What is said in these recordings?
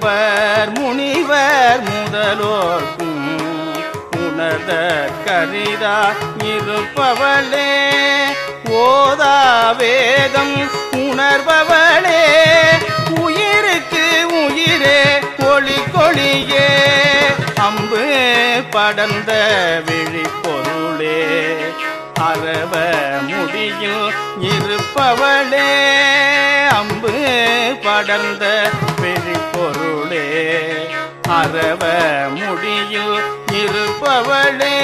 கும்பர் முனிவர் முதலோர்க்கும் உணர்ந்த கரிதா இருப்பவளே. ஓதா வேதம் உணர்பவளே. உயிருக்கு உயிரே ஒளி கொளியே. அம்பு படர்ந்த விழிப்பொருளே. அறவ முடியும் இருப்பவளே. அம்பு படர்ந்த பெரிப்பொருளே அறவ முடியும் இருப்பவளே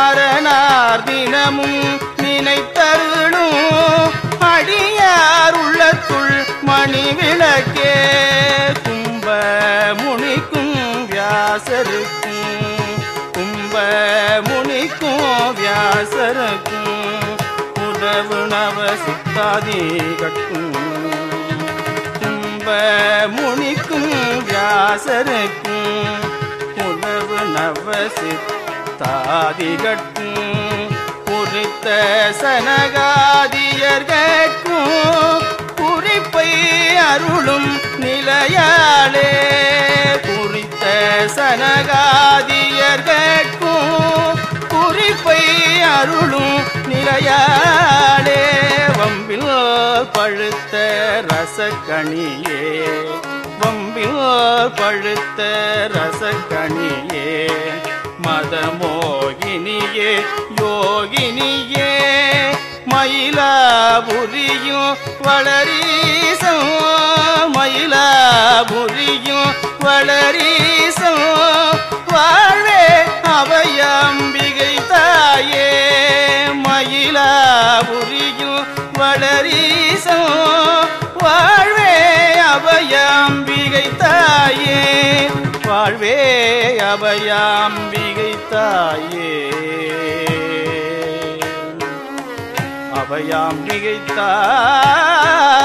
அரணார் தினமும் நினைத்தருளும் அடியார் உள்ளத்துள் மணி விளக்கே கும்ப முனிக்கும் வியாசருக்கும் கும்ப முனிக்கும் வியாசருக்கும் உதவு நவ சுத்தாதி கட்டும் கும்ப முனிக்கும் வியாசருக்கும் உணவு நவ சித்தாதிகட்கும் குறித்த சனகாதியர்கட்கும் குறிப்பை அருளும் நிலையாளே. குறித்த சனகாதியர்கட்கும் குறிப்பை அருளும் நிலையாளே. பழுத்த ரசக்கணியே வம்பியோர் பழுத்த ரசக்கணியே மதமோகினியே யோகினியே மயிலாபுரியும் வளரீசம் மயிலாபுரியும் வளரீ மயிலாபுரியும் வாழ்வே அபயாம்பிகை தாயே வாழ்வே அபயாம்பிகை தாயே அபயாம்பிகை தாய்